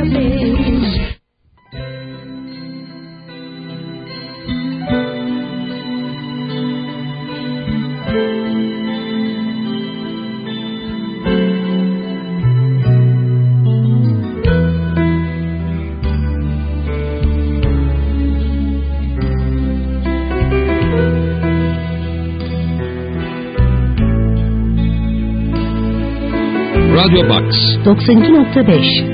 96.5 Radio Box 92.5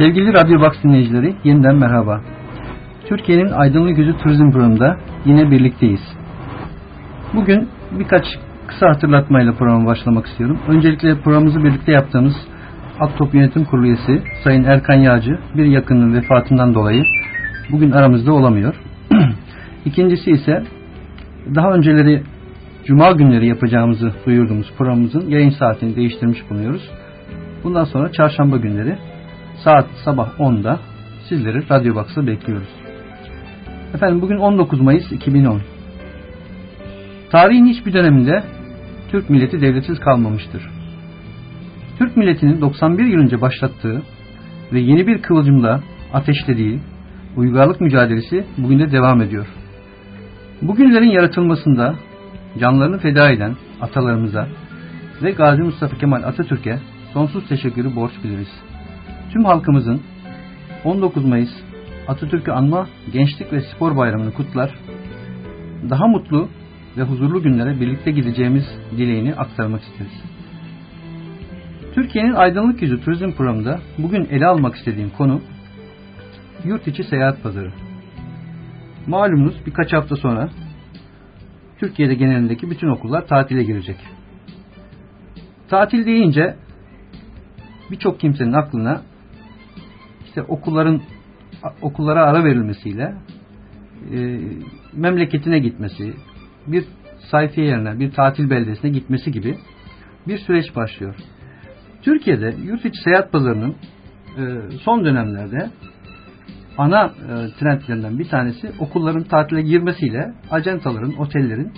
Sevgili Radyo Box dinleyicileri yeniden merhaba. Türkiye'nin Aydınlık Yüzü Turizm Programı'nda yine birlikteyiz. Bugün birkaç kısa hatırlatmayla programa başlamak istiyorum. Öncelikle programımızı birlikte yaptığımız Aktop Yönetim Kurulu üyesi Sayın Erkan Yağcı bir yakının vefatından dolayı bugün aramızda olamıyor. İkincisi ise daha önceleri Cuma günleri yapacağımızı duyurduğumuz programımızın yayın saatini değiştirmiş bulunuyoruz. Bundan sonra çarşamba günleri saat sabah 10'da sizleri Radyo Box'a bekliyoruz. Efendim bugün 19 Mayıs 2010. Tarihin hiçbir döneminde Türk milleti devletsiz kalmamıştır. Türk milletinin 91 yıl önce başlattığı ve yeni bir kıvılcımla ateşlediği uygarlık mücadelesi bugün de devam ediyor. Bugünlerin yaratılmasında canlarını feda eden atalarımıza ve Gazi Mustafa Kemal Atatürk'e sonsuz teşekkürü borç biliriz. Tüm halkımızın 19 Mayıs Atatürk'ü anma Gençlik ve Spor Bayramı'nı kutlar, daha mutlu ve huzurlu günlere birlikte gideceğimiz dileğini aktarmak isteriz. Türkiye'nin Aydınlık Yüzü Turizm Programı'nda bugün ele almak istediğim konu yurt içi seyahat pazarı. Malumunuz birkaç hafta sonra Türkiye'de genelindeki bütün okullar tatile girecek. Tatil deyince birçok kimsenin aklına işte okulların okullara ara verilmesiyle e, memleketine gitmesi, bir sayfiye yerine, bir tatil beldesine gitmesi gibi bir süreç başlıyor. Türkiye'de yurt içi seyahat pazarının e, son dönemlerde ana e, trendlerinden bir tanesi okulların tatile girmesiyle acentaların, otellerin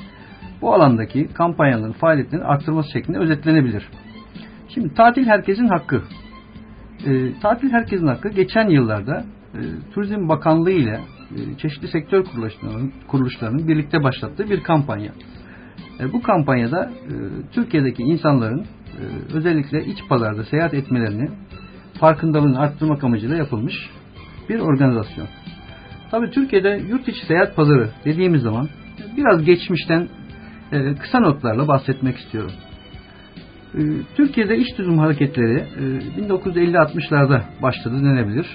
bu alandaki kampanyaların, faaliyetlerini arttırması şeklinde özetlenebilir. Şimdi tatil herkesin hakkı. E, tatil herkesin hakkı geçen yıllarda e, Turizm Bakanlığı ile e, çeşitli sektör kuruluşlarının, kuruluşlarının birlikte başlattığı bir kampanya. E, bu kampanyada e, Türkiye'deki insanların e, özellikle iç pazarda seyahat etmelerini farkındalığını arttırmak amacıyla yapılmış bir organizasyon. Tabi Türkiye'de yurt içi seyahat pazarı dediğimiz zaman biraz geçmişten e, kısa notlarla bahsetmek istiyorum. E, Türkiye'de iş turizm hareketleri e, 1950-60'larda başladı denebilir.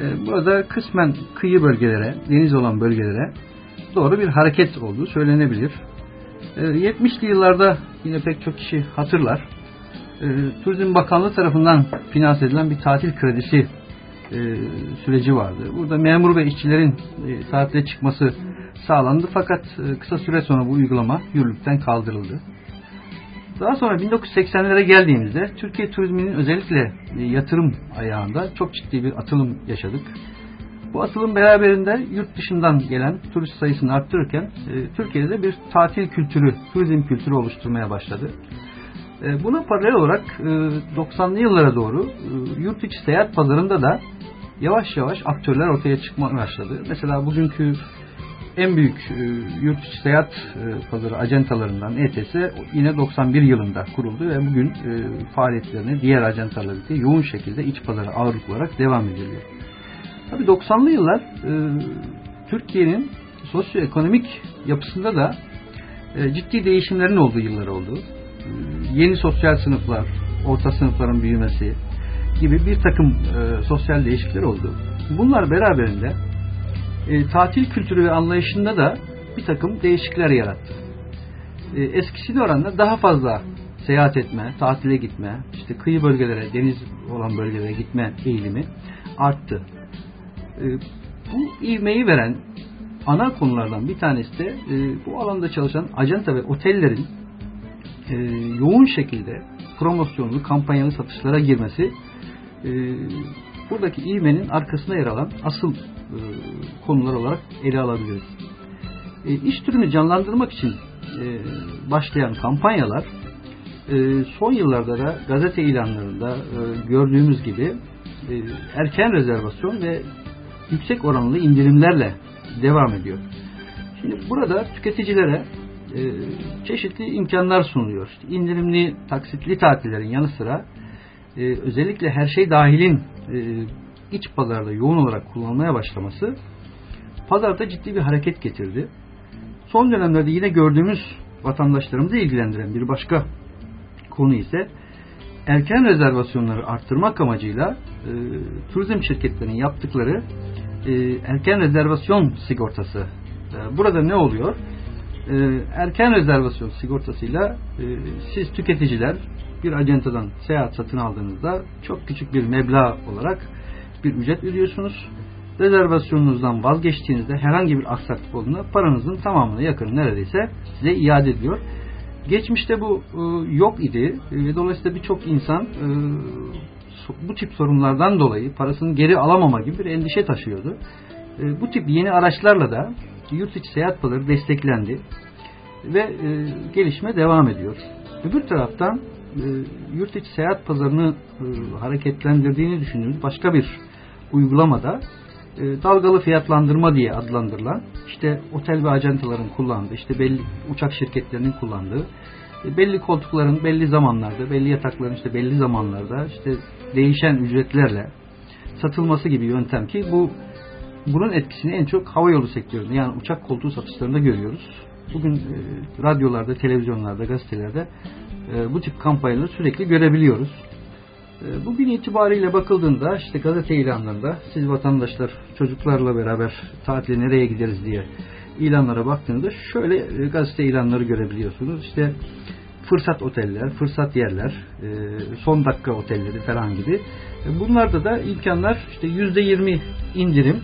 E, burada kısmen kıyı bölgelere, deniz olan bölgelere doğru bir hareket olduğu söylenebilir. E, 70'li yıllarda yine pek çok kişi hatırlar. E, Turizm Bakanlığı tarafından finanse edilen bir tatil kredisi e, süreci vardı. Burada memur ve işçilerin e, tatile çıkması sağlandı fakat e, kısa süre sonra bu uygulama yürürlükten kaldırıldı. Daha sonra 1980'lere geldiğimizde Türkiye turizminin özellikle e, yatırım ayağında çok ciddi bir atılım yaşadık. Bu atılım beraberinde yurt dışından gelen turist sayısını arttırırken e, Türkiye'de bir tatil kültürü, turizm kültürü oluşturmaya başladı. E, buna paralel olarak e, 90'lı yıllara doğru yurt içi seyahat pazarında da yavaş yavaş aktörler ortaya çıkmaya başladı. Mesela bugünkü en büyük e, yurt içi seyahat e, pazarı acentalarından ETS yine 91 yılında kuruldu ve bugün e, faaliyetlerini diğer acentalarla birlikte yoğun şekilde iç pazara ağırlık olarak devam ediliyor. Tabi 90'lı yıllar e, Türkiye'nin sosyoekonomik yapısında da ciddi değişimlerin olduğu yıllar oldu. Yeni sosyal sınıflar, orta sınıfların büyümesi gibi bir takım sosyal değişiklikler oldu. Bunlar beraberinde e, tatil kültürü ve anlayışında da bir takım değişiklikler yarattı. E, eskisine oranla daha fazla seyahat etme, tatile gitme, işte kıyı bölgelere, deniz olan bölgelere gitme eğilimi arttı. E, bu ivmeyi veren ana konulardan bir tanesi de e, bu alanda çalışan acenta ve otellerin e, yoğun şekilde promosyonlu, kampanyalı satışlara girmesi e, buradaki ivmenin arkasında yer alan asıl konular olarak ele alabiliriz. E, iş türünü canlandırmak için e, başlayan kampanyalar e, son yıllarda da gazete ilanlarında e, gördüğümüz gibi e, erken rezervasyon ve yüksek oranlı indirimlerle devam ediyor. Şimdi burada tüketicilere e, çeşitli imkanlar sunuluyor. İşte indirimli taksitli tatillerin yanı sıra e, özellikle her şey dahilin e, iç pazarda yoğun olarak kullanılmaya başlaması pazarda ciddi bir hareket getirdi. Son dönemlerde yine gördüğümüz vatandaşlarımızı ilgilendiren bir başka konu ise erken rezervasyonları arttırmak amacıyla e, turizm şirketlerinin yaptıkları e, erken rezervasyon sigortası. E, burada ne oluyor? E, erken rezervasyon sigortasıyla e, siz tüketiciler bir acentadan seyahat satın aldığınızda çok küçük bir meblağ olarak bir ücret ödüyorsunuz. Rezervasyonunuzdan vazgeçtiğinizde herhangi bir aksaklık olduğunda paranızın tamamına yakın neredeyse size iade ediyor. Geçmişte bu e, yok idi ve dolayısıyla birçok insan e, bu tip sorunlardan dolayı parasını geri alamama gibi bir endişe taşıyordu. E, bu tip yeni araçlarla da yurt içi seyahat pazarı desteklendi ve e, gelişme devam ediyor. Öbür taraftan e, yurt içi seyahat pazarını e, hareketlendirdiğini düşündüğümüz başka bir uygulamada e, dalgalı fiyatlandırma diye adlandırılan işte otel ve ajantaların kullandığı işte belli uçak şirketlerinin kullandığı e, belli koltukların belli zamanlarda belli yatakların işte belli zamanlarda işte değişen ücretlerle satılması gibi yöntem ki bu bunun etkisini en çok hava yolu sektöründe yani uçak koltuğu satışlarında görüyoruz. Bugün e, radyolarda, televizyonlarda, gazetelerde e, bu tip kampanyaları sürekli görebiliyoruz. E, bugün itibariyle bakıldığında işte gazete ilanlarında siz vatandaşlar çocuklarla beraber tatile nereye gideriz diye ilanlara baktığınızda şöyle e, gazete ilanları görebiliyorsunuz. İşte fırsat oteller, fırsat yerler, e, son dakika otelleri falan gibi. E, bunlarda da imkanlar işte %20 indirim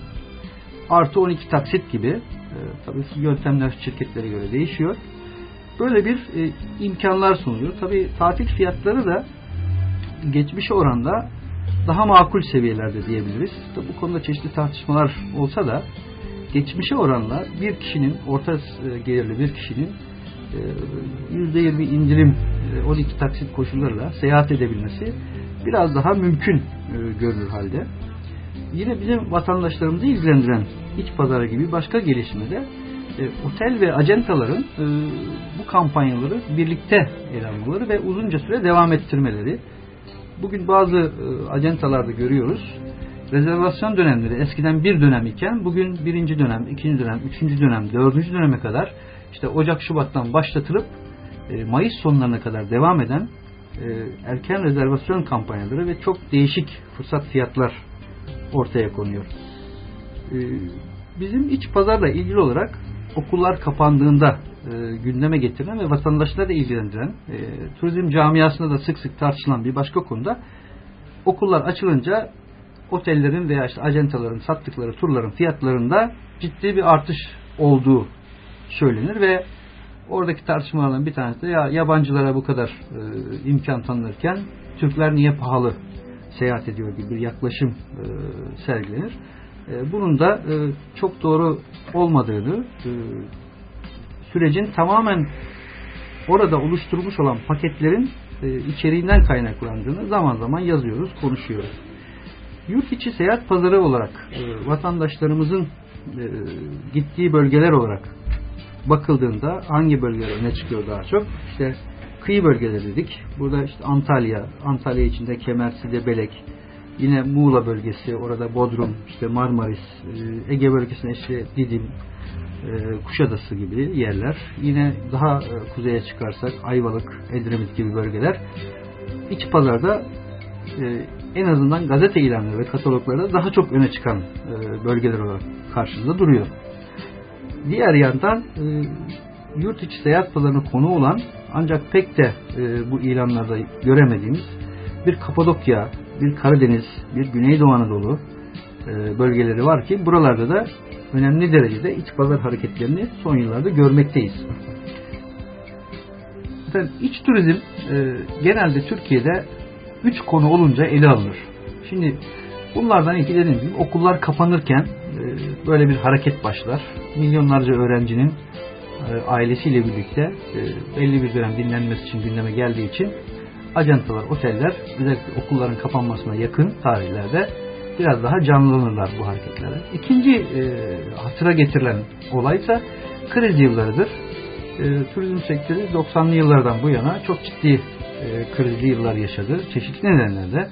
artı 12 taksit gibi. E, tabii yöntemler şirketlere göre değişiyor. Böyle bir e, imkanlar sunuyor. Tabii tatil fiyatları da geçmişe oranda daha makul seviyelerde diyebiliriz. Tabii bu konuda çeşitli tartışmalar olsa da geçmişe oranla bir kişinin orta gelirli bir kişinin %20 indirim 12 taksit koşullarla seyahat edebilmesi biraz daha mümkün görünür halde. Yine bizim vatandaşlarımızı ilgilendiren iç pazarı gibi başka gelişmede e, otel ve acentaların e, bu kampanyaları birlikte ele almaları ve uzunca süre devam ettirmeleri. Bugün bazı e, acentalarda görüyoruz. Rezervasyon dönemleri eskiden bir dönem iken bugün birinci dönem, ikinci dönem, üçüncü dönem, dördüncü döneme kadar işte Ocak Şubat'tan başlatılıp e, Mayıs sonlarına kadar devam eden e, erken rezervasyon kampanyaları ve çok değişik fırsat fiyatlar ortaya konuyor. E, bizim iç pazarla ilgili olarak okullar kapandığında e, gündeme getirilen ve vatandaşları ilgilendiren e, turizm camiasında da sık sık tartışılan bir başka konuda okullar açılınca otellerin veya işte acentaların sattıkları turların fiyatlarında ciddi bir artış olduğu söylenir ve oradaki tartışmalardan bir tanesi de ya yabancılara bu kadar e, imkan tanınırken Türkler niye pahalı seyahat ediyor gibi bir yaklaşım e, sergilenir. E, bunun da e, çok doğru olmadığını e, sürecin tamamen orada oluşturmuş olan paketlerin e, içeriğinden kaynaklandığını zaman zaman yazıyoruz, konuşuyoruz. Yurt içi seyahat pazarı olarak e, vatandaşlarımızın e, gittiği bölgeler olarak bakıldığında hangi bölgeler öne çıkıyor daha çok? İşte kıyı bölgeleri dedik. Burada işte Antalya, Antalya içinde Kemersi'de Belek, yine Muğla bölgesi, orada Bodrum, işte Marmaris, e, Ege bölgesinde işte Didim, e, Kuşadası gibi yerler. Yine daha e, kuzeye çıkarsak Ayvalık, Edremit gibi bölgeler. İç pazarda en azından gazete ilanları ve kataloglarda daha çok öne çıkan bölgeler olarak karşımızda duruyor. Diğer yandan yurt içi seyahat pazarına konu olan ancak pek de bu ilanlarda göremediğimiz bir Kapadokya, bir Karadeniz, bir Güneydoğu Anadolu e, bölgeleri var ki buralarda da önemli derecede iç pazar hareketlerini son yıllarda görmekteyiz. Efendim, iç turizm e, genelde Türkiye'de üç konu olunca ele alınır. Şimdi bunlardan ilki dediğim gibi okullar kapanırken e, böyle bir hareket başlar. Milyonlarca öğrencinin e, ailesiyle birlikte e, belli bir dönem dinlenmesi için gündeme geldiği için ajantalar, oteller özellikle okulların kapanmasına yakın tarihlerde biraz daha canlanırlar bu hareketlere. İkinci e, hatıra getirilen olaysa kriz yıllarıdır. E, turizm sektörü 90'lı yıllardan bu yana çok ciddi e, krizli yıllar yaşadı. Çeşitli nedenlerle.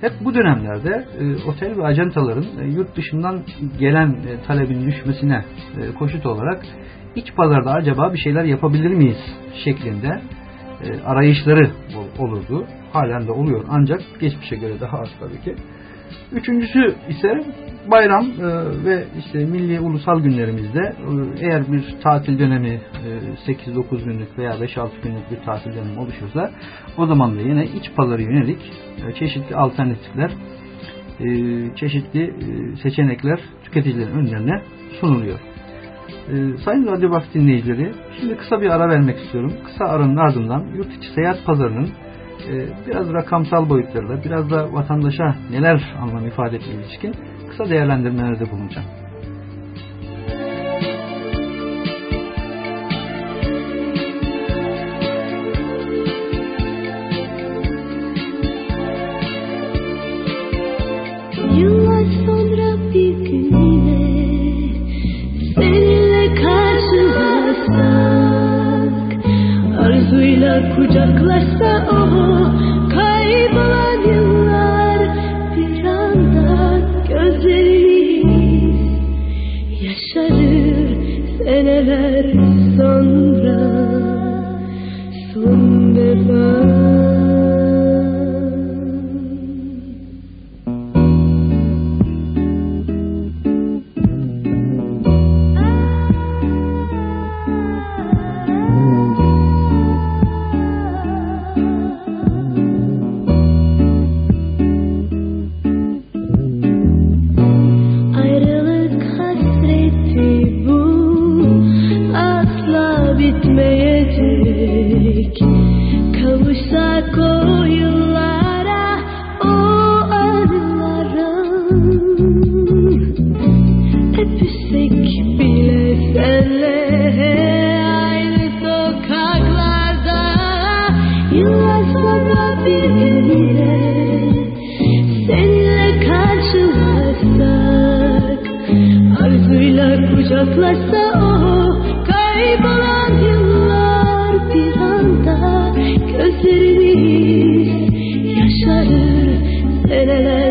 Hep bu dönemlerde e, otel ve ajantaların e, yurt dışından gelen e, talebin düşmesine e, koşut olarak iç pazarda acaba bir şeyler yapabilir miyiz şeklinde e, arayışları olurdu. Halen de oluyor ancak geçmişe göre daha az tabii ki. Üçüncüsü ise bayram e, ve işte milli ulusal günlerimizde e, eğer bir tatil dönemi e, 8-9 günlük veya 5-6 günlük bir tatil dönemi oluşursa o zaman da yine iç pazarı yönelik e, çeşitli alternatifler e, çeşitli e, seçenekler tüketicilerin önlerine sunuluyor. E, Sayın Radyo Box dinleyicileri şimdi kısa bir ara vermek istiyorum. Kısa aranın ardından yurt içi seyahat pazarının e, biraz rakamsal boyutlarla biraz da vatandaşa neler anlam ifade ettiği ilişkin kısa değerlendirmelerde bulunacağım. Arzuyla kucaklaşsa o Kaybolan yıllar bir anda Gözlerimiz yaşarır seneler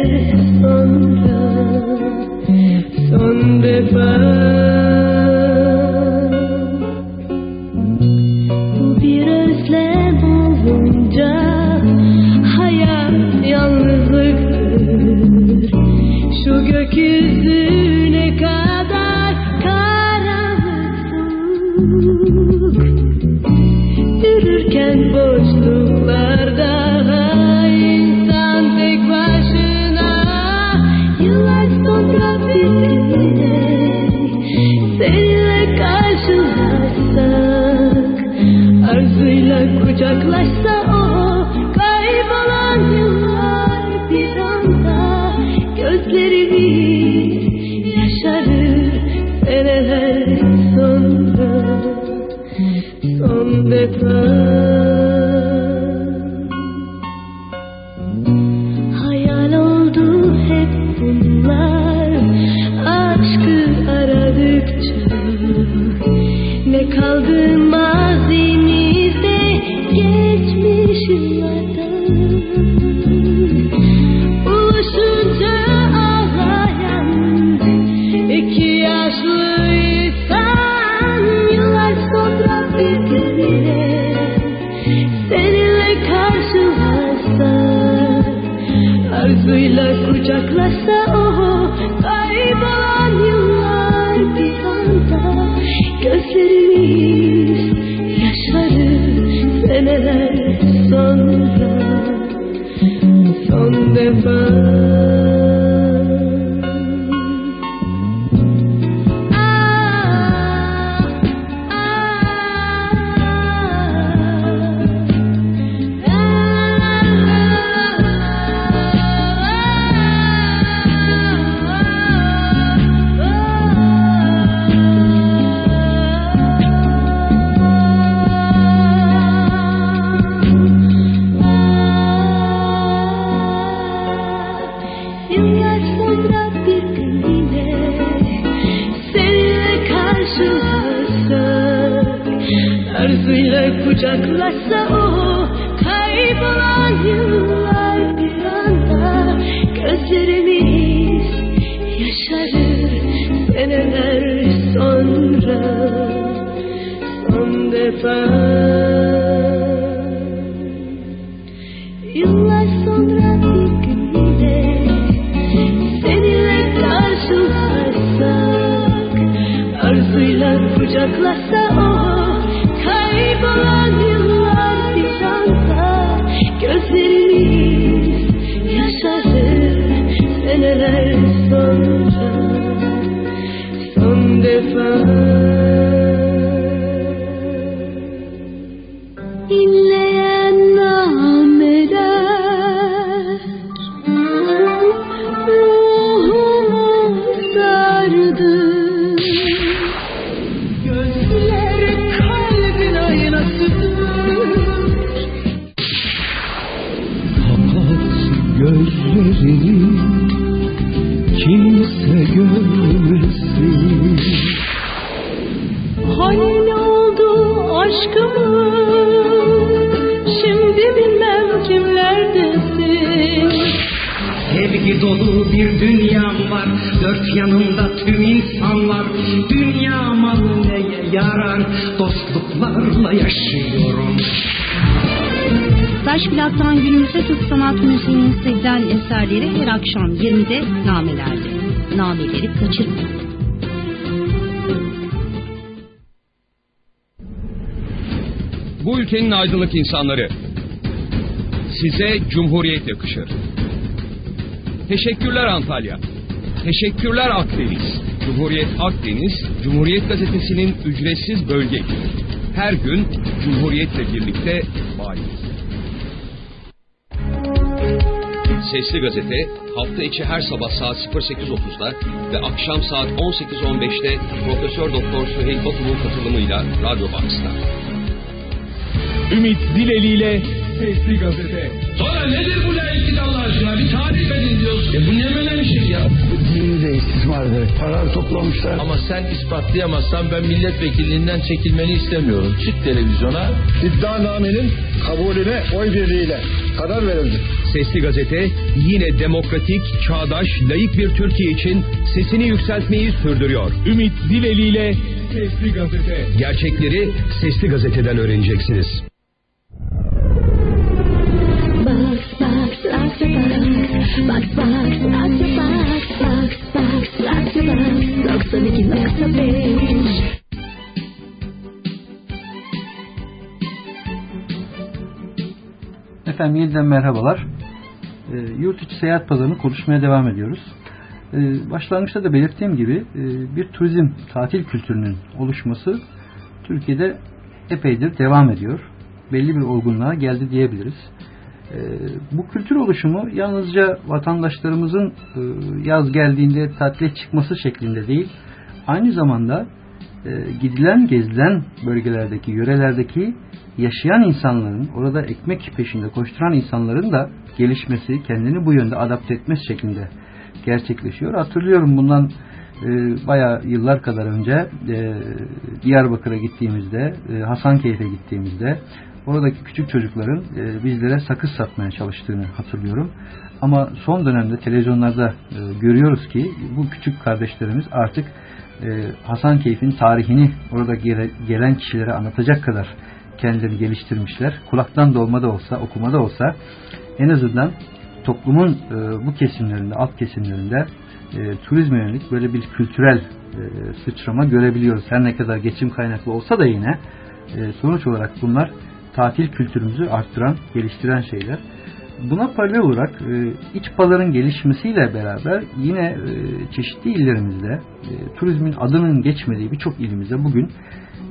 akşam 20'de namelerde. Nameleri kaçırmayın. Bu ülkenin aydınlık insanları. Size Cumhuriyet yakışır. Teşekkürler Antalya. Teşekkürler Akdeniz. Cumhuriyet Akdeniz, Cumhuriyet Gazetesi'nin ücretsiz bölge. Her gün Cumhuriyet'le birlikte Sesli Gazete hafta içi her sabah saat 08.30'da ve akşam saat 18.15'te Profesör Doktor Süheyl Batum'un katılımıyla Radyo Box'ta. Ümit Dileli Sesli Gazete. Sonra nedir bu layıklık Allah aşkına? Bir tarif edin diyorsun. E bu ne menemişik ya? Dinimizde istismardır. Para toplamışlar. Ama sen ispatlayamazsan ben milletvekilliğinden çekilmeni istemiyorum. Çık televizyona. İddianamenin kabulüne oy birliğiyle karar verildi. Sesli Gazete yine demokratik, çağdaş, layık bir Türkiye için sesini yükseltmeyi sürdürüyor. Ümit Dileli ile Sesli Gazete. Gerçekleri Sesli Gazete'den öğreneceksiniz. Efendim yeniden merhabalar. E, yurt içi seyahat pazarını konuşmaya devam ediyoruz. E, başlangıçta da belirttiğim gibi e, bir turizm, tatil kültürünün oluşması Türkiye'de epeydir devam ediyor. Belli bir olgunluğa geldi diyebiliriz. E, bu kültür oluşumu yalnızca vatandaşlarımızın e, yaz geldiğinde tatile çıkması şeklinde değil, aynı zamanda e, gidilen gezilen bölgelerdeki, yörelerdeki yaşayan insanların, orada ekmek peşinde koşturan insanların da gelişmesi, kendini bu yönde adapte etmesi şeklinde gerçekleşiyor. Hatırlıyorum bundan e, bayağı yıllar kadar önce e, Diyarbakır'a gittiğimizde, e, Hasankeyf'e gittiğimizde oradaki küçük çocukların e, bizlere sakız satmaya çalıştığını hatırlıyorum. Ama son dönemde televizyonlarda e, görüyoruz ki bu küçük kardeşlerimiz artık e, Hasankeyf'in tarihini orada gele, gelen kişilere anlatacak kadar kendilerini geliştirmişler. Kulaktan dolma da olsa, okuma da olsa en azından toplumun e, bu kesimlerinde, alt kesimlerinde e, turizme yönelik böyle bir kültürel e, sıçrama görebiliyoruz. Her ne kadar geçim kaynaklı olsa da yine e, sonuç olarak bunlar tatil kültürümüzü arttıran, geliştiren şeyler. Buna paralel olarak e, iç pazarın gelişmesiyle beraber yine e, çeşitli illerimizde e, turizmin adının geçmediği birçok ilimizde bugün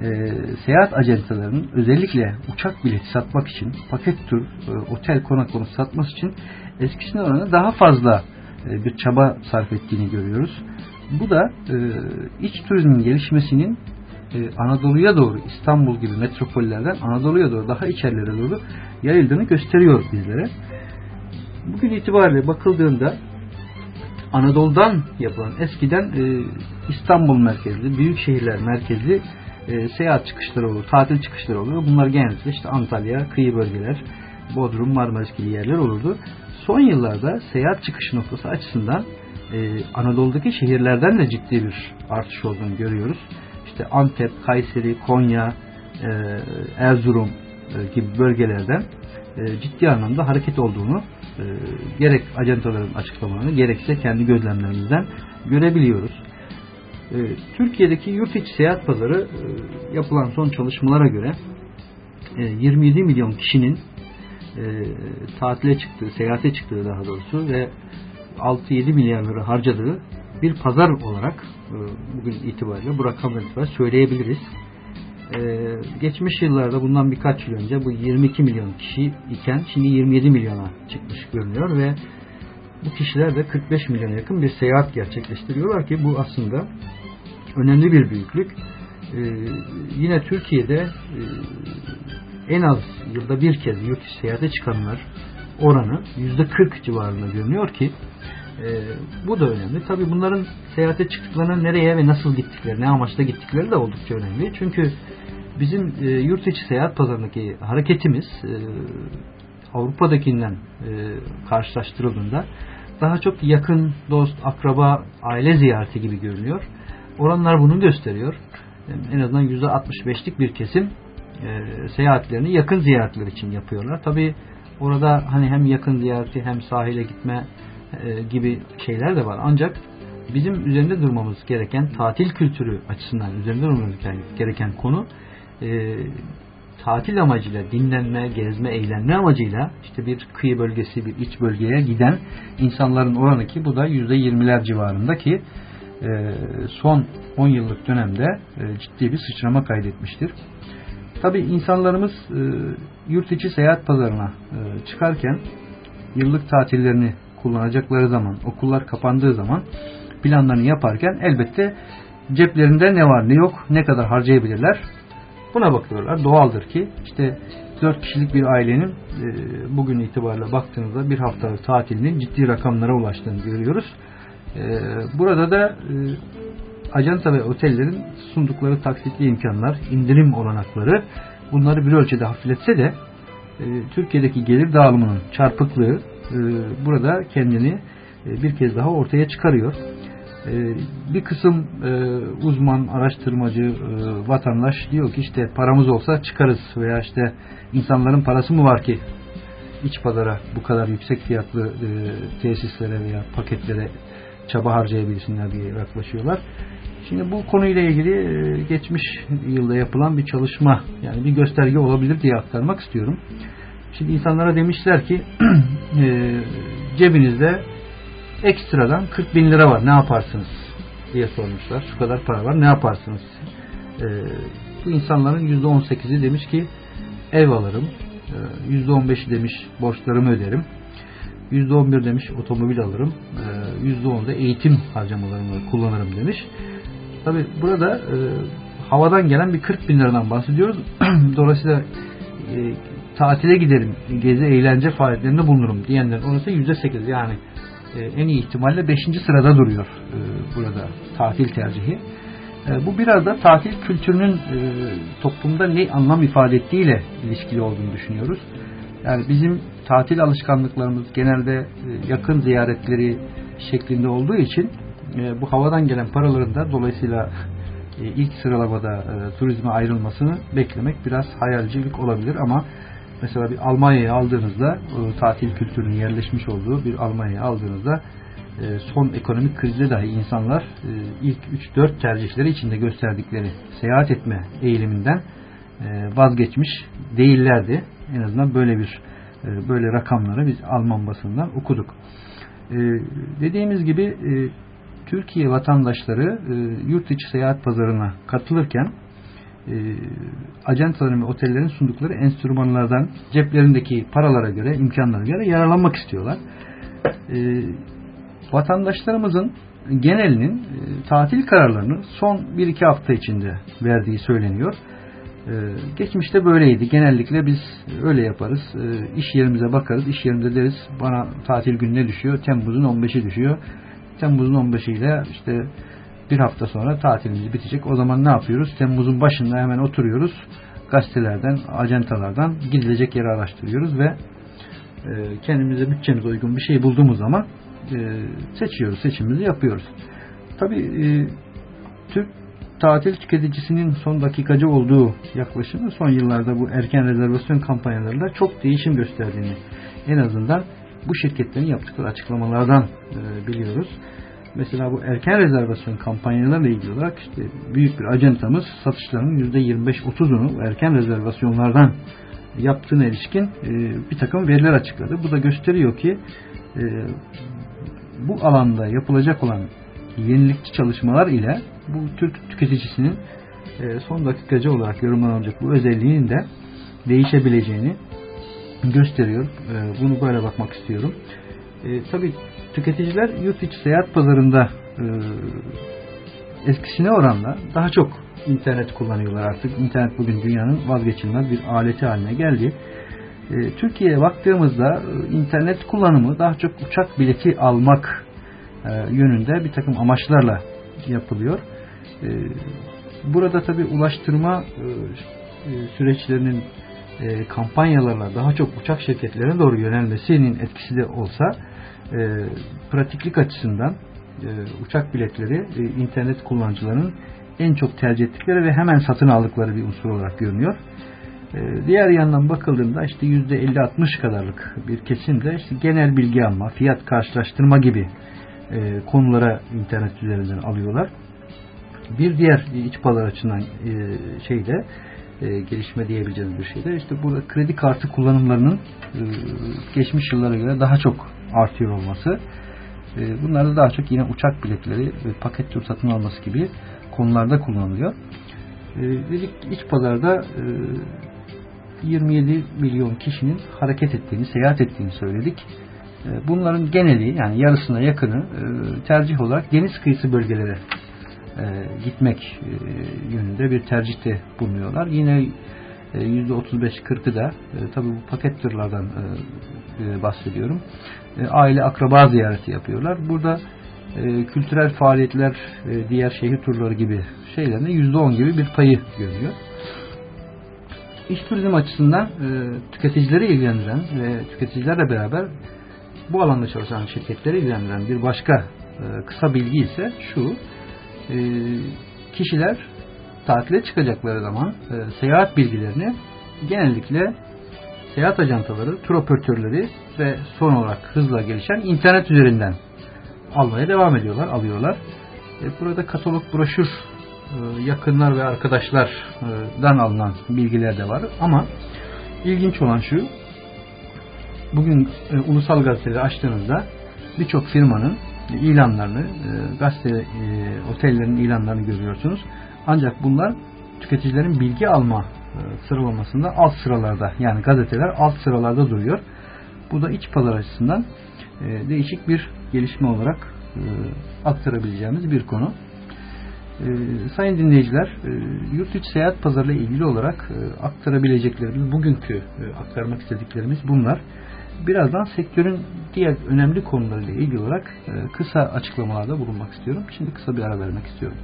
e, seyahat ajantalarının özellikle uçak bileti satmak için, paket tur, e, otel konaklama satması için eskisine oranla daha fazla e, bir çaba sarf ettiğini görüyoruz. Bu da e, iç turizmin gelişmesinin e, Anadolu'ya doğru, İstanbul gibi metropollerden Anadolu'ya doğru, daha içerilere doğru yayıldığını gösteriyor bizlere. Bugün itibariyle bakıldığında Anadolu'dan yapılan eskiden e, İstanbul merkezli, büyük şehirler merkezli e, seyahat çıkışları olur, tatil çıkışları olur. Bunlar genellikle işte Antalya, kıyı bölgeler, Bodrum, Marmaris gibi yerler olurdu. Son yıllarda seyahat çıkış noktası açısından e, Anadolu'daki şehirlerden de ciddi bir artış olduğunu görüyoruz. İşte Antep, Kayseri, Konya, e, Erzurum e, gibi bölgelerden e, ciddi anlamda hareket olduğunu e, gerek ajantaların açıklamalarını gerekse kendi gözlemlerimizden görebiliyoruz. E, Türkiye'deki yurt içi seyahat pazarı e, yapılan son çalışmalara göre e, 27 milyon kişinin e, tatile çıktığı, seyahate çıktığı daha doğrusu ve 6-7 milyar lira harcadığı bir pazar olarak e, bugün itibariyle bu rakamlar itibariyle söyleyebiliriz. E, geçmiş yıllarda bundan birkaç yıl önce bu 22 milyon kişi iken şimdi 27 milyona çıkmış görünüyor ve bu kişiler de 45 milyona yakın bir seyahat gerçekleştiriyorlar ki bu aslında önemli bir büyüklük. E, yine Türkiye'de e, en az yılda bir kez yurt seyahate çıkanlar oranı %40 civarında görünüyor ki e, bu da önemli. Tabi bunların seyahate çıktıklarına nereye ve nasıl gittikleri, ne amaçla gittikleri de oldukça önemli. Çünkü bizim e, yurt içi seyahat pazarındaki hareketimiz e, Avrupa'dakinden e, karşılaştırıldığında daha çok yakın dost, akraba, aile ziyareti gibi görünüyor. Oranlar bunu gösteriyor. En azından %65'lik bir kesim e, seyahatlerini yakın ziyaretler için yapıyorlar. Tabi orada hani hem yakın ziyareti hem sahile gitme e, gibi şeyler de var. Ancak bizim üzerinde durmamız gereken tatil kültürü açısından üzerinde durmamız gereken konu e, tatil amacıyla dinlenme, gezme, eğlenme amacıyla işte bir kıyı bölgesi, bir iç bölgeye giden insanların oranı ki bu da %20'ler civarında ki son 10 yıllık dönemde e, ciddi bir sıçrama kaydetmiştir. Tabi insanlarımız e, yurt içi seyahat pazarına e, çıkarken yıllık tatillerini kullanacakları zaman, okullar kapandığı zaman planlarını yaparken elbette ceplerinde ne var ne yok, ne kadar harcayabilirler buna bakıyorlar. Doğaldır ki işte 4 kişilik bir ailenin e, bugün itibariyle baktığınızda bir haftalık tatilinin ciddi rakamlara ulaştığını görüyoruz. E, burada da e, ajanta ve otellerin sundukları taksitli imkanlar, indirim olanakları bunları bir ölçüde hafifletse de e, Türkiye'deki gelir dağılımının çarpıklığı e, burada kendini bir kez daha ortaya çıkarıyor. Bir kısım uzman, araştırmacı, vatandaş diyor ki işte paramız olsa çıkarız veya işte insanların parası mı var ki iç pazara bu kadar yüksek fiyatlı tesislere veya paketlere çaba harcayabilsinler diye yaklaşıyorlar. Şimdi bu konuyla ilgili e, geçmiş yılda yapılan bir çalışma yani bir gösterge olabilir diye aktarmak istiyorum. Şimdi insanlara demişler ki e, cebinizde ekstradan 40 bin lira var ne yaparsınız diye sormuşlar. Şu kadar para var ne yaparsınız? E, bu insanların %18'i demiş ki ev alırım. %15'i demiş borçlarımı öderim. %11 demiş otomobil alırım. %10'da eğitim harcamalarımı kullanırım demiş. Tabi burada e, havadan gelen bir 40 bin liradan bahsediyoruz. Dolayısıyla e, tatile giderim, gezi, eğlence faaliyetlerinde bulunurum diyenlerin orası %8 yani e, en iyi ihtimalle 5. sırada duruyor burada tatil tercihi. Bu biraz da tatil kültürünün toplumda ne anlam ifade ettiğiyle ilişkili olduğunu düşünüyoruz. Yani bizim tatil alışkanlıklarımız genelde e, yakın ziyaretleri şeklinde olduğu için e, bu havadan gelen paraların da dolayısıyla e, ilk sıralamada turizme ayrılmasını beklemek biraz hayalcilik olabilir ama mesela bir Almanya'yı aldığınızda tatil kültürünün yerleşmiş olduğu bir Almanya'yı aldığınızda son ekonomik krizde dahi insanlar ilk 3-4 tercihleri içinde gösterdikleri seyahat etme eğiliminden vazgeçmiş değillerdi. En azından böyle bir e, böyle rakamları biz Alman basından okuduk. E, dediğimiz gibi e, Türkiye vatandaşları yurt içi seyahat pazarına katılırken ajantaların ve otellerin sundukları enstrümanlardan ceplerindeki paralara göre, imkanlara göre yararlanmak istiyorlar. Vatandaşlarımızın genelinin tatil kararlarını son 1-2 hafta içinde verdiği söyleniyor. E, geçmişte böyleydi. Genellikle biz öyle yaparız. E, iş yerimize bakarız. İş yerimde deriz bana tatil gününe düşüyor. Temmuz'un 15'i düşüyor. Temmuz'un 15'iyle işte bir hafta sonra tatilimiz bitecek. O zaman ne yapıyoruz? Temmuz'un başında hemen oturuyoruz. Gazetelerden, acentalardan gidilecek yeri araştırıyoruz ve e, kendimize bütçemize uygun bir şey bulduğumuz zaman e, seçiyoruz, seçimimizi yapıyoruz. Tabii e, Türk tatil tüketicisinin son dakikacı olduğu yaklaşımı son yıllarda bu erken rezervasyon kampanyalarında çok değişim gösterdiğini en azından bu şirketlerin yaptıkları açıklamalardan e, biliyoruz. Mesela bu erken rezervasyon kampanyalarla ilgili olarak işte büyük bir acentamız satışların %25-30'unu erken rezervasyonlardan yaptığına ilişkin e, bir takım veriler açıkladı. Bu da gösteriyor ki e, bu alanda yapılacak olan yenilikçi çalışmalar ile bu Türk tüketicisinin e, son dakikacı olarak yorumlanacak bu özelliğinin de değişebileceğini gösteriyor. E, bunu böyle bakmak istiyorum. E, tabii tüketiciler yurt içi seyahat pazarında eskisine oranla daha çok internet kullanıyorlar artık. İnternet bugün dünyanın vazgeçilmez bir aleti haline geldi. Türkiye'ye baktığımızda internet kullanımı daha çok uçak bileti almak yönünde bir takım amaçlarla yapılıyor. E, burada tabi ulaştırma e, e, süreçlerinin e, kampanyalarla daha çok uçak şirketlerine doğru yönelmesinin etkisi de olsa e, pratiklik açısından e, uçak biletleri e, internet kullanıcılarının en çok tercih ettikleri ve hemen satın aldıkları bir unsur olarak görünüyor. E, diğer yandan bakıldığında işte %50-60 kadarlık bir kesimde işte genel bilgi alma, fiyat karşılaştırma gibi e, konulara internet üzerinden alıyorlar. Bir diğer iç pazar açısından e, şeyde e, gelişme diyebileceğimiz bir şey de işte burada kredi kartı kullanımlarının e, geçmiş yıllara göre daha çok artıyor olması. E, bunlar da daha çok yine uçak biletleri ve paket tur satın alması gibi konularda kullanılıyor. E, iç pazarda e, 27 milyon kişinin hareket ettiğini, seyahat ettiğini söyledik. E, bunların geneli yani yarısına yakını e, tercih olarak deniz kıyısı bölgelere e, gitmek yönünde bir tercihte bulunuyorlar. Yine e, %35-40'ı da tabi bu paket tırlardan bahsediyorum. Aile akraba ziyareti yapıyorlar. Burada kültürel faaliyetler, diğer şehir turları gibi şeylerinde %10 gibi bir payı görüyor. İş turizm açısından tüketicileri ilgilendiren ve tüketicilerle beraber bu alanda çalışan şirketleri ilgilendiren bir başka e, kısa bilgi ise şu e, kişiler tatile çıkacakları zaman e, seyahat bilgilerini genellikle seyahat ajantaları, tur operatörleri ve son olarak hızla gelişen internet üzerinden almaya devam ediyorlar, alıyorlar. Burada katalog, broşür, yakınlar ve arkadaşlardan alınan bilgiler de var. Ama ilginç olan şu, bugün e, ulusal gazeteleri açtığınızda birçok firmanın ilanlarını, e, gazete e, otellerin ilanlarını görüyorsunuz. Ancak bunlar tüketicilerin bilgi alma e, sıralamasında alt sıralarda yani gazeteler alt sıralarda duruyor. Bu da iç pazar açısından e, değişik bir gelişme olarak e, aktarabileceğimiz bir konu. E, sayın dinleyiciler, e, yurt içi seyahat pazarıyla ilgili olarak e, aktarabileceklerimiz, bugünkü e, aktarmak istediklerimiz bunlar. Birazdan sektörün diğer önemli konularıyla ilgili olarak e, kısa açıklamalarda bulunmak istiyorum. Şimdi kısa bir ara vermek istiyorum.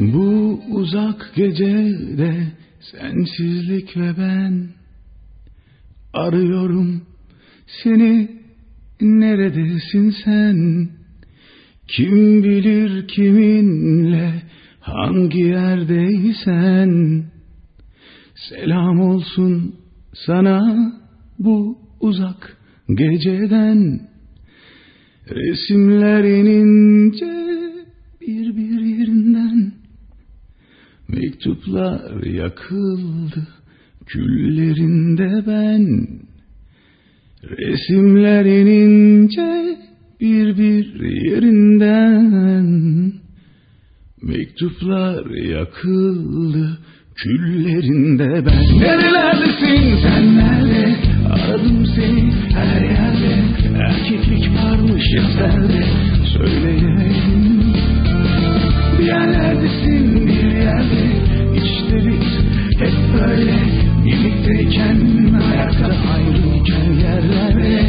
Bu uzak gecede sensizlik ve ben arıyorum seni neredesin sen kim bilir kiminle hangi yerdeysen selam olsun sana bu uzak geceden. Resimler inince bir bir yerinden mektuplar yakıldı küllerinde ben. Resimler inince bir bir yerinden Mektuplar yakıldı küllerinde ben. Nerelerdesin? Sen nerede? Aradım seni her yerde. Erkeklik varmış sende Söyleyemedim. Bir yerlerdesin bir yerde. İşte biz hep böyle. Birlikteyken Ayakta ayrıyken yerlerde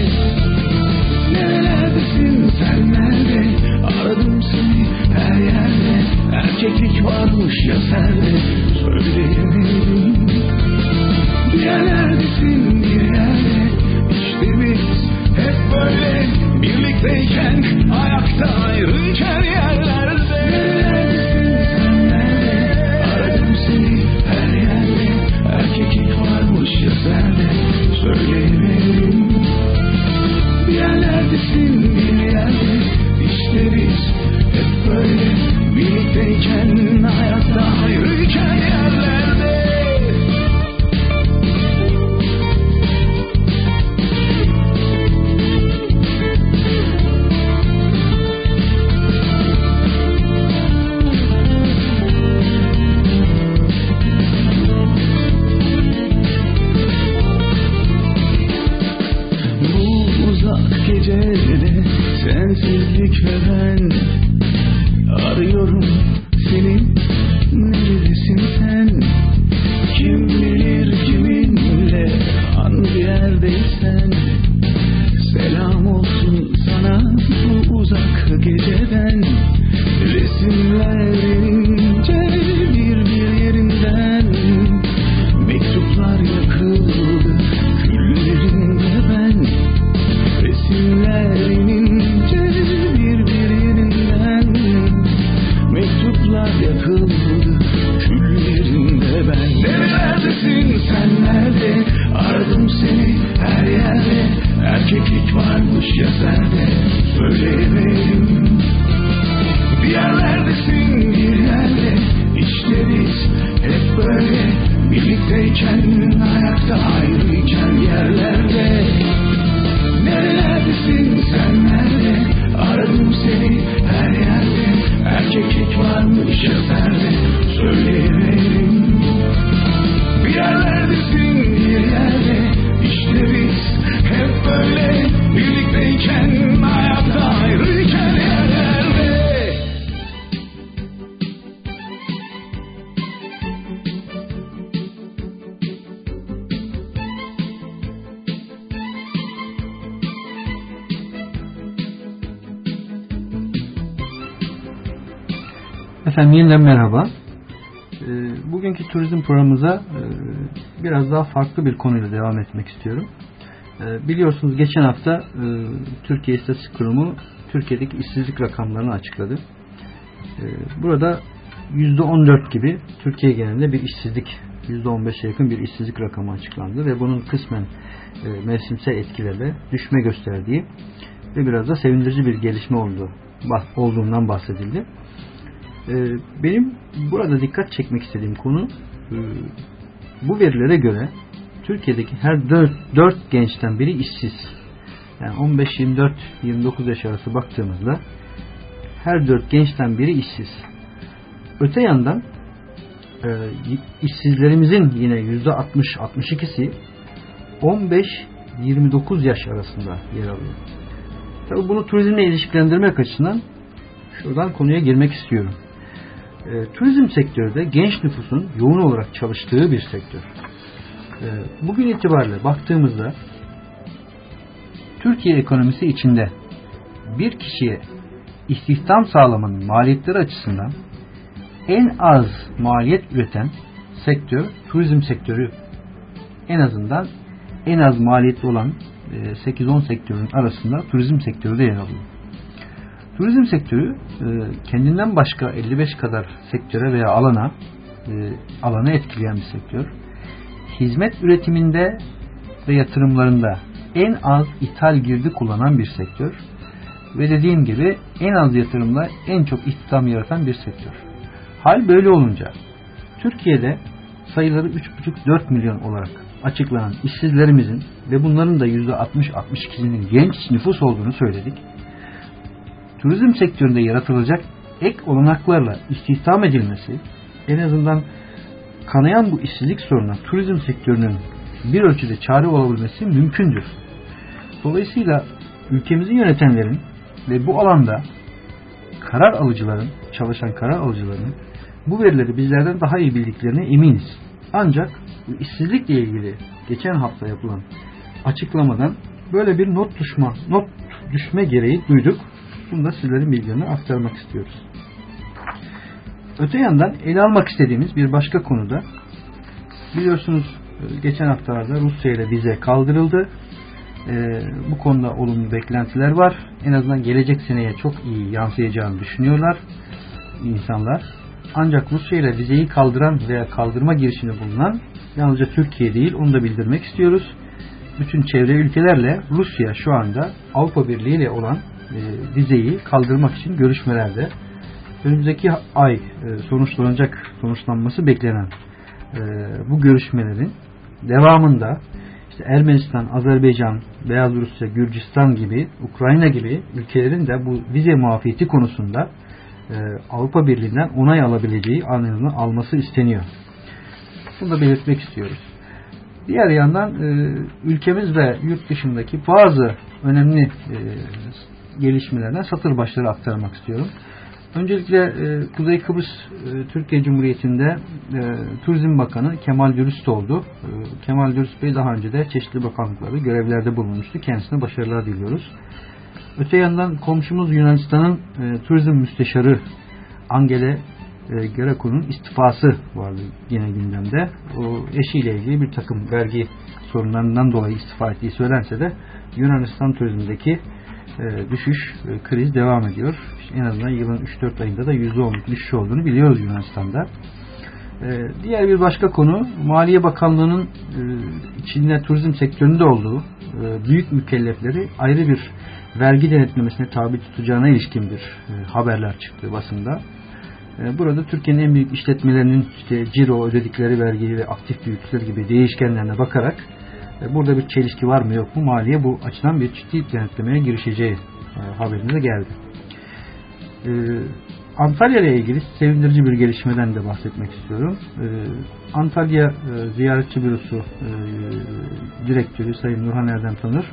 yeniden merhaba. Ee, Bugünkü turizm programımıza e, biraz daha farklı bir konuyla devam etmek istiyorum. Ee, Biliyorsunuz geçen hafta e, Türkiye İstatistik Kurumu Türkiye'deki işsizlik rakamlarını açıkladı. Ee, Burada %14 gibi Türkiye genelinde bir işsizlik %15'e yakın bir işsizlik rakamı açıklandı ve bunun kısmen e, mevsimsel etkilerle düşme gösterdiği ve biraz da sevindirici bir gelişme oldu, olduğundan bahsedildi. Ee, Benim burada dikkat çekmek istediğim konu e, bu verilere göre Türkiye'deki her 4, 4 gençten biri işsiz. Yani 15, 24, 29 yaş arası baktığımızda her 4 gençten biri işsiz. Öte yandan e, işsizlerimizin yine %60-62'si 15-29 yaş arasında yer alıyor. Tabii bunu turizmle ilişkilendirmek açısından şuradan konuya girmek istiyorum. E, turizm sektörü de genç nüfusun yoğun olarak çalıştığı bir sektör. E, bugün itibariyle baktığımızda Türkiye ekonomisi içinde bir kişiye istihdam sağlamanın maliyetleri açısından en az maliyet üreten sektör turizm sektörü. En azından en az maliyetli olan e, 8-10 sektörün arasında turizm sektörü de yer alıyor. Turizm sektörü e, kendinden başka 55 kadar sektöre veya alana e, alanı etkileyen bir sektör. Hizmet üretiminde ve yatırımlarında en az ithal girdi kullanan bir sektör. Ve dediğim gibi en az yatırımla en çok istihdam yaratan bir sektör. Hal böyle olunca Türkiye'de sayıları 3,5-4 milyon olarak açıklanan işsizlerimizin ve bunların da %60-62'sinin genç nüfus olduğunu söyledik turizm sektöründe yaratılacak ek olanaklarla istihdam edilmesi en azından kanayan bu işsizlik sorununa turizm sektörünün bir ölçüde çare olabilmesi mümkündür. Dolayısıyla ülkemizi yönetenlerin ve bu alanda karar alıcıların, çalışan karar alıcıların bu verileri bizlerden daha iyi bildiklerine eminiz. Ancak bu işsizlikle ilgili geçen hafta yapılan açıklamadan böyle bir not düşme, not düşme gereği duyduk. Bunu da sizlerin bilgilerine aktarmak istiyoruz. Öte yandan ele almak istediğimiz bir başka konuda biliyorsunuz geçen haftalarda Rusya ile vize kaldırıldı. Ee, bu konuda olumlu beklentiler var. En azından gelecek seneye çok iyi yansıyacağını düşünüyorlar insanlar. Ancak Rusya ile vizeyi kaldıran veya kaldırma girişiminde bulunan yalnızca Türkiye değil onu da bildirmek istiyoruz. Bütün çevre ülkelerle Rusya şu anda Avrupa Birliği ile olan e, vizeyi kaldırmak için görüşmelerde. önümüzdeki ay e, sonuçlanacak, sonuçlanması beklenen e, bu görüşmelerin devamında işte Ermenistan, Azerbaycan, Beyaz Rusya, Gürcistan gibi, Ukrayna gibi ülkelerin de bu vize muafiyeti konusunda e, Avrupa Birliği'nden onay alabileceği anlamını alması isteniyor. Bunu da belirtmek istiyoruz. Diğer yandan e, ülkemiz ve yurt dışındaki bazı önemli gelişmelerden satır başları aktarmak istiyorum. Öncelikle e, Kuzey Kıbrıs e, Türkiye Cumhuriyeti'nde e, Turizm Bakanı Kemal Dürüst oldu. E, Kemal Dürüst Bey daha önce de çeşitli bakanlıklarda görevlerde bulunmuştu. Kendisine başarılar diliyoruz. Öte yandan komşumuz Yunanistan'ın e, turizm müsteşarı Angele e, Gerako'nun istifası vardı yine gündemde. O eşiyle ilgili bir takım vergi sorunlarından dolayı istifa ettiği söylense de Yunanistan turizmindeki düşüş, e, kriz devam ediyor. En azından yılın 3-4 ayında da %10'luk düşüş olduğunu biliyoruz Yunanistan'da. E, diğer bir başka konu Maliye Bakanlığı'nın e, içinde turizm sektöründe olduğu e, büyük mükellefleri ayrı bir vergi denetlemesine tabi tutacağına ilişkin bir e, haberler çıktı basında. E, burada Türkiye'nin en büyük işletmelerinin işte ciro ödedikleri vergi ve aktif büyüklükleri gibi değişkenlerine bakarak e, burada bir çelişki var mı yok mu maliye bu açıdan bir ciddi denetlemeye girişeceği e, haberine de geldi. E, Antalya ile ilgili sevindirici bir gelişmeden de bahsetmek istiyorum. E, Antalya e, Ziyaretçi Bürosu e, Direktörü Sayın Nurhan Erdem Tanır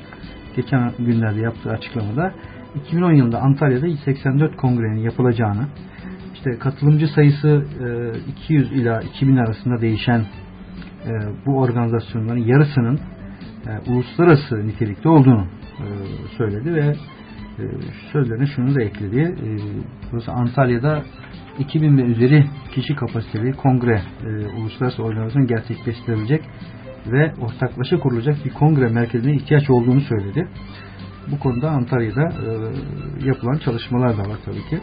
geçen günlerde yaptığı açıklamada 2010 yılında Antalya'da 84 kongrenin yapılacağını işte katılımcı sayısı 200 ila 2000 arasında değişen bu organizasyonların yarısının uluslararası nitelikte olduğunu söyledi ve sözlerine şunu da ekledi. Burası Antalya'da 2000 ve üzeri kişi kapasiteli kongre uluslararası organizasyon gerçekleştirebilecek ve ortaklaşa kurulacak bir kongre merkezine ihtiyaç olduğunu söyledi. Bu konuda Antalya'da yapılan çalışmalar da var tabii ki.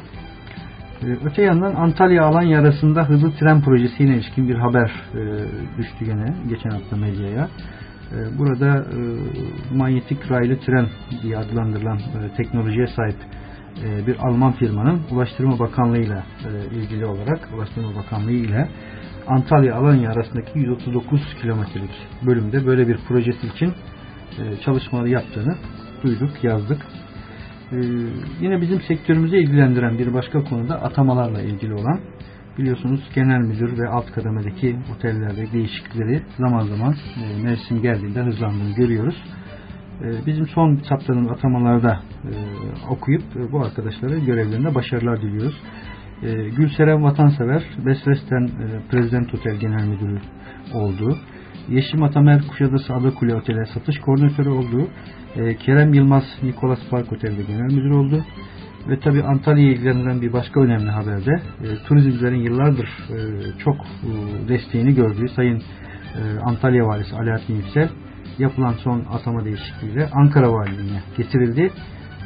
Öte yandan Antalya-Alanya arasında hızlı tren projesiyle ilişkin bir haber düştü gene geçen hafta medyaya. Burada manyetik raylı tren diye adlandırılan teknolojiye sahip bir Alman firmanın Ulaştırma Bakanlığı ile ilgili olarak Ulaştırma Bakanlığı ile Antalya-Alanya arasındaki 139 kilometrelik bölümde böyle bir projesi için çalışmaları yaptığını duyduk, yazdık. Ee, yine bizim sektörümüzü ilgilendiren bir başka konuda atamalarla ilgili olan biliyorsunuz genel müdür ve alt kademedeki otellerde değişiklikleri zaman zaman e, mevsim geldiğinde hızlandığını görüyoruz. E, bizim son saptadığımız atamalarda e, okuyup e, bu arkadaşlara görevlerinde başarılar diliyoruz. E, Gülseren Vatansever Best Western e, Prezident Otel Genel Müdürü oldu. Yeşim Atamer Kuşadası Adakule Otel'e satış koordinatörü oldu. E, Kerem Yılmaz Nikolas Park Otel'de genel müdür oldu. Ve tabi Antalya'yı ilgilendiren bir başka önemli haberde e, turizmcilerin yıllardır e, çok e, desteğini gördüğü Sayın e, Antalya Valisi Alaaddin Yüksel yapılan son atama değişikliğiyle Ankara Valiliğine getirildi.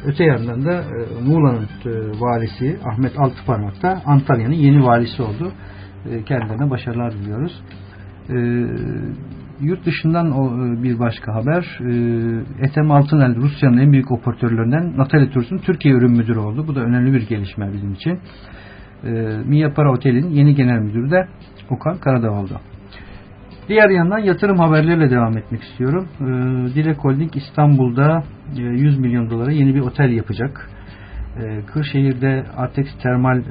Öte yandan da e, Muğla'nın e, valisi Ahmet Altıparmak da Antalya'nın yeni valisi oldu. E, kendilerine başarılar diliyoruz. E, yurt dışından e, bir başka haber e, Ethem Altınel Rusya'nın en büyük operatörlerinden Natali Tursun Türkiye ürün müdürü oldu. Bu da önemli bir gelişme bizim için. E, Mia Para Otel'in yeni genel müdürü de Okan Karadağ oldu. Diğer yandan yatırım haberleriyle devam etmek istiyorum. Dilek Holding İstanbul'da e, 100 milyon dolara yeni bir otel yapacak. Kırşehir'de Artex Termal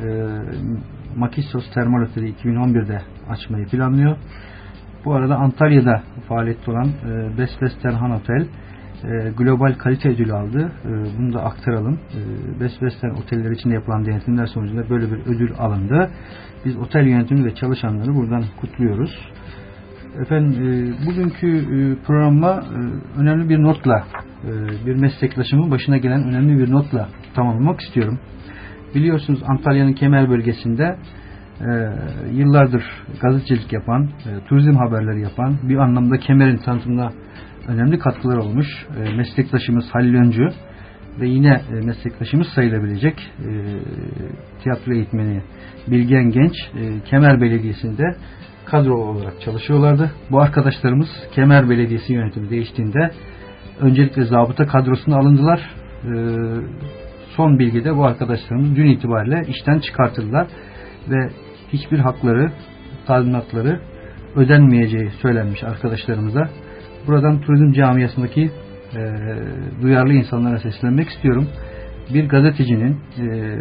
Makissos Termal Oteli 2011'de açmayı planlıyor. Bu arada Antalya'da faaliyette olan e, Best Western Han Otel e, global kalite ödülü aldı. E, bunu da aktaralım. E, Best Western oteller için yapılan denetimler sonucunda böyle bir ödül alındı. Biz otel yönetimi ve çalışanları buradan kutluyoruz. Efendim e, bugünkü e, programma e, önemli bir notla e, bir meslektaşımın başına gelen önemli bir notla tamamlamak istiyorum. Biliyorsunuz Antalya'nın kemer bölgesinde e, yıllardır gazetecilik yapan, e, turizm haberleri yapan, bir anlamda kemerin tanıtımına önemli katkılar olmuş e, meslektaşımız Halil Öncü ve yine e, meslektaşımız sayılabilecek e, tiyatro eğitmeni Bilgen Genç e, Kemer Belediyesi'nde kadro olarak çalışıyorlardı. Bu arkadaşlarımız Kemer Belediyesi yönetimi değiştiğinde öncelikle zabıta kadrosuna alındılar. E, son bilgide bu arkadaşlarımız dün itibariyle işten çıkartıldılar ve hiçbir hakları, tazminatları ödenmeyeceği söylenmiş arkadaşlarımıza. Buradan turizm camiasındaki e, duyarlı insanlara seslenmek istiyorum. Bir gazetecinin, e,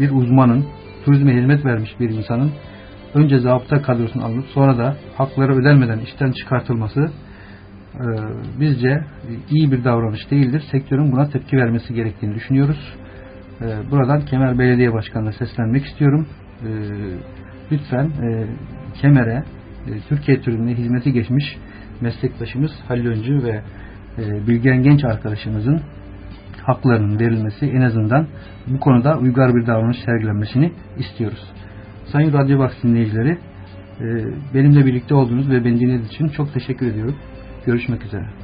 bir uzmanın, turizme hizmet vermiş bir insanın önce zabıta kadrosunu alınıp sonra da hakları ödenmeden işten çıkartılması e, bizce iyi bir davranış değildir. Sektörün buna tepki vermesi gerektiğini düşünüyoruz. E, buradan Kemer Belediye Başkanı'na seslenmek istiyorum. E, lütfen e, Kemer'e e, Türkiye Turizmine hizmeti geçmiş meslektaşımız Halil Öncü ve e, Bilgen Genç arkadaşımızın haklarının verilmesi en azından bu konuda uygar bir davranış sergilenmesini istiyoruz. Sayın Radyo Box dinleyicileri e, benimle birlikte olduğunuz ve beni dinlediğiniz için çok teşekkür ediyorum. Görüşmek üzere.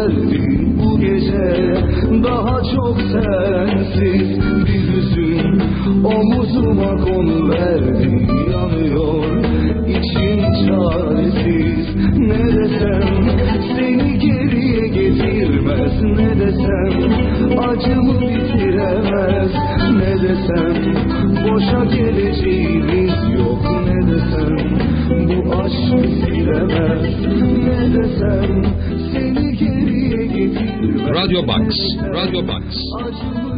her bu gece daha çok sensiz. Bir hüzün omuzuma konu verdi yanıyor içim çaresiz. Ne desem seni geriye getirmez ne desem acımı bitiremez. Ne desem boşa geleceğimiz yok ne desem bu aşk bitiremez ne desem seni Radio Box. Radio Box.